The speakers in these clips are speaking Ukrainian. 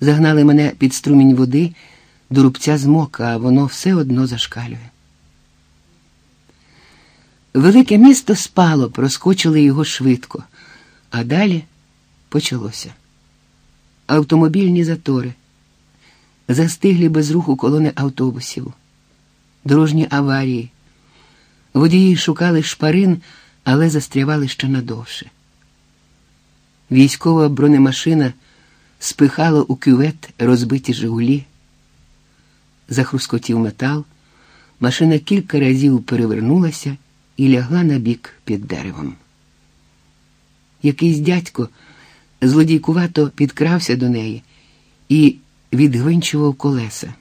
Загнали мене під струмінь води до рубця змока, а воно все одно зашкалює. Велике місто спало, проскочили його швидко, а далі почалося. Автомобільні затори, застиглі без руху колони автобусів, дорожні аварії. Водії шукали шпарин, але застрявали ще надовше. Військова бронемашина спихала у кювет розбиті Жигулі. Захрускотів метал, машина кілька разів перевернулася і лягла на бік під деревом. Якийсь дядько злодійкувато підкрався до неї і відгвинчував колеса.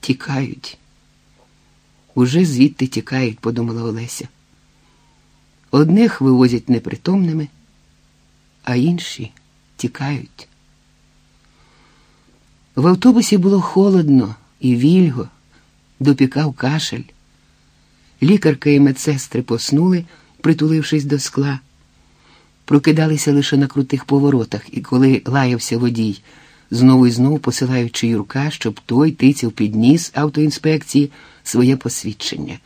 Тікають. Уже звідти тікають, подумала Олеся. Одних вивозять непритомними, а інші тікають. В автобусі було холодно і вільго, допікав кашель. Лікарка і медсестри поснули, притулившись до скла, прокидалися лише на крутих поворотах, і коли лаявся водій, знову і знову посилаючи Юрка, щоб той тицяв під ніс автоінспекції своє посвідчення,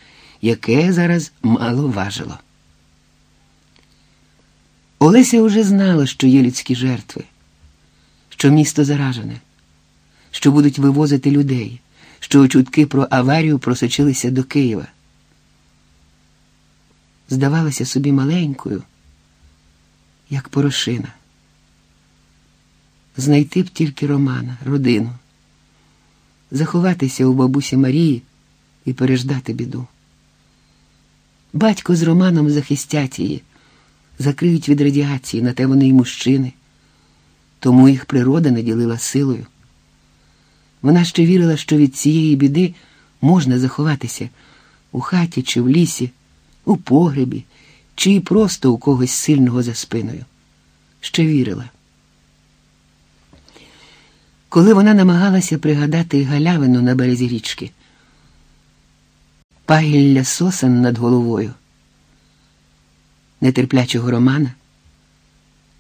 яке зараз мало важило. Олеся вже знала, що є людські жертви, що місто заражене, що будуть вивозити людей, що чутки про аварію просочилися до Києва. Здавалася собі маленькою, як порошина. Знайти б тільки Романа, родину, заховатися у бабусі Марії і переждати біду. Батько з Романом захистять її закриють від радіації, на те вони й мужчини, тому їх природа наділила силою. Вона ще вірила, що від цієї біди можна заховатися у хаті чи в лісі, у погребі, чи просто у когось сильного за спиною. Ще вірила. Коли вона намагалася пригадати галявину на березі річки, пагілля сосен над головою нетерплячого Романа,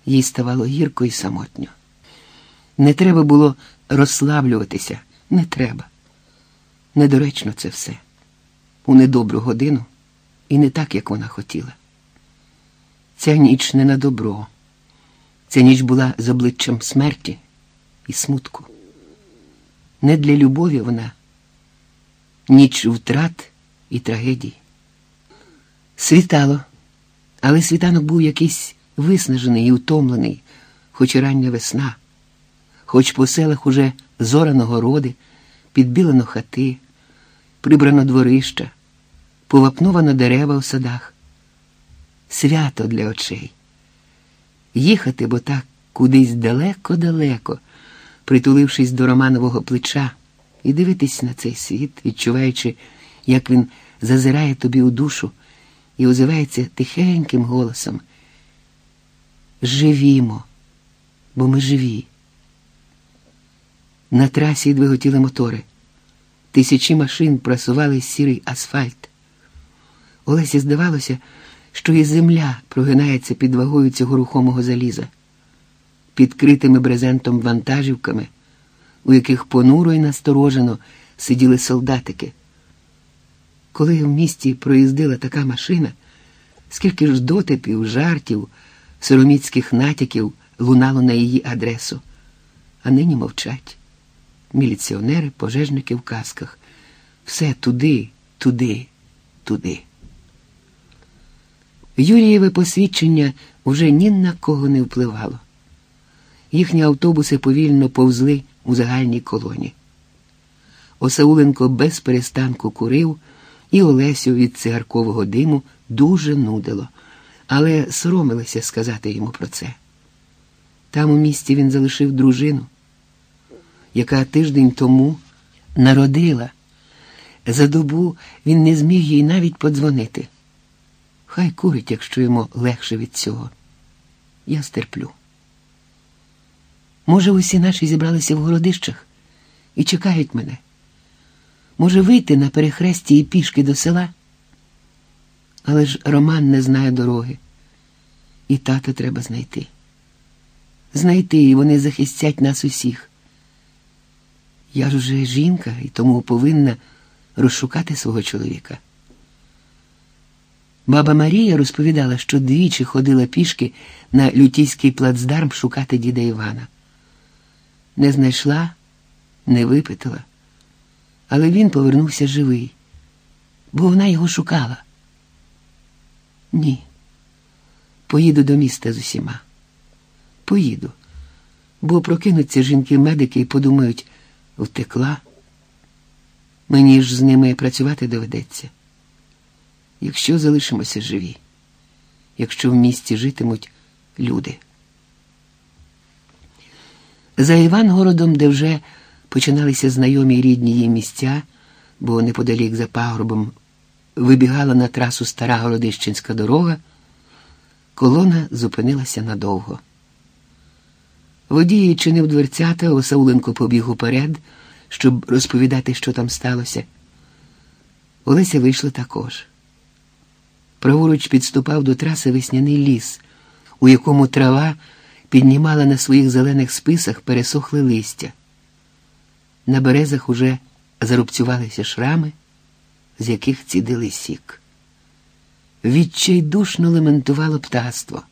їй ставало гірко і самотньо. Не треба було розслаблюватися, не треба. Недоречно це все. У недобру годину і не так, як вона хотіла. Ця ніч не на добро. Ця ніч була з обличчям смерті і смутку. Не для любові вона, ніч втрат і трагедій. Світало. Але світанок був якийсь виснажений і утомлений, хоч і рання весна, хоч по селах уже зорано городи, підбілено хати, прибрано дворища, повапнувано дерева у садах. Свято для очей. Їхати, бо так кудись далеко-далеко, притулившись до Романового плеча, і дивитись на цей світ, відчуваючи, як він зазирає тобі у душу і озивається тихеньким голосом. Живімо, бо ми живі. На трасі двиготіли мотори. Тисячі машин просували сірий асфальт. Олесі здавалося, що і земля прогинається під вагою цього рухомого заліза, під критими брезентом вантажівками, у яких понуро і насторожено сиділи солдатики. Коли в місті проїздила така машина, скільки ж дотипів, жартів, сороміцьких натяків лунало на її адресу, а нині мовчать. Міліціонери, пожежники в касках. Все туди, туди, туди. Юрієве посвідчення вже ні на кого не впливало. Їхні автобуси повільно повзли у загальній колоні. Осауленко без перестанку курив і Олесю від цигаркового диму дуже нудило, але соромилася сказати йому про це. Там у місті він залишив дружину, яка тиждень тому народила. За добу він не зміг їй навіть подзвонити. Хай курить, якщо йому легше від цього. Я стерплю. Може, усі наші зібралися в городищах і чекають мене. Може, вийти на перехресті і пішки до села? Але ж Роман не знає дороги, і тата треба знайти. знайти, і вони захистять нас усіх. Я ж уже жінка і тому повинна розшукати свого чоловіка. Баба Марія розповідала, що двічі ходила пішки на лютійський плацдарм шукати діда Івана. Не знайшла, не випитала, але він повернувся живий, бо вона його шукала. Ні. Поїду до міста з усіма. Поїду, бо прокинуться жінки-медики і подумають, втекла. Мені ж з ними працювати доведеться. Якщо залишимося живі, якщо в місті житимуть люди. За Івангородом, де вже починалися знайомі рідні її місця, бо неподалік за пагорбом вибігала на трасу стара Городищенська дорога, колона зупинилася надовго. Водій чинив дверцята, Осауленко побіг уперед, щоб розповідати, що там сталося. Олеся вийшла також. Праворуч підступав до траси весняний ліс, у якому трава піднімала на своїх зелених списах пересохле листя. На березах уже зарубцювалися шрами, з яких цідили сік. Відчайдушно лементувало птаство.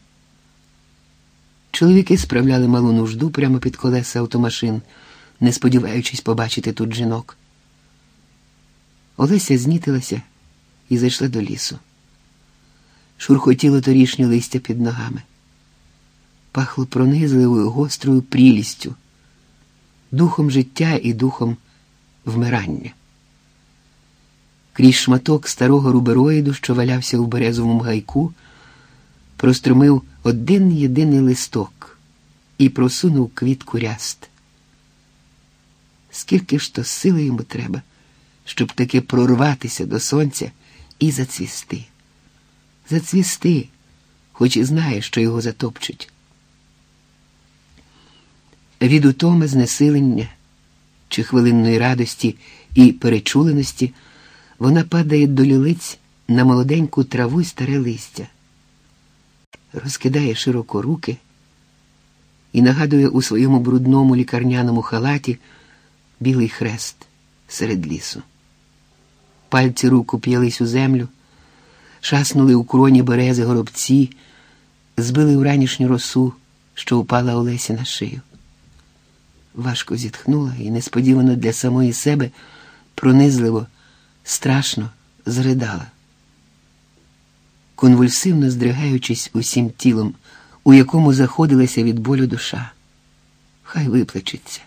Чоловіки справляли малу нужду прямо під колеса автомашин, не сподіваючись побачити тут жінок. Олеся знітилася і зайшла до лісу. Шурхотіло торішнє листя під ногами. Пахло пронизливою гострою прілістю, духом життя і духом вмирання. Крізь шматок старого рубероїду, що валявся у березовому гайку, прострумив один єдиний листок і просунув квітку ряст. Скільки ж то сили йому треба, щоб таки прорватися до сонця і зацвісти. Зацвісти, хоч і знає, що його затопчуть. Від утоми знесилення чи хвилинної радості і перечуленості вона падає до лілиць на молоденьку траву й старе листя, розкидає широко руки і нагадує у своєму брудному лікарняному халаті білий хрест серед лісу. Пальці рук уп'ялись у землю, шаснули у кроні берези горобці, збили вранішню росу, що упала Олесі на шию. Важко зітхнула і несподівано для самої себе пронизливо, страшно зридала. Конвульсивно здригаючись усім тілом, у якому заходилася від болю душа, хай виплачеться.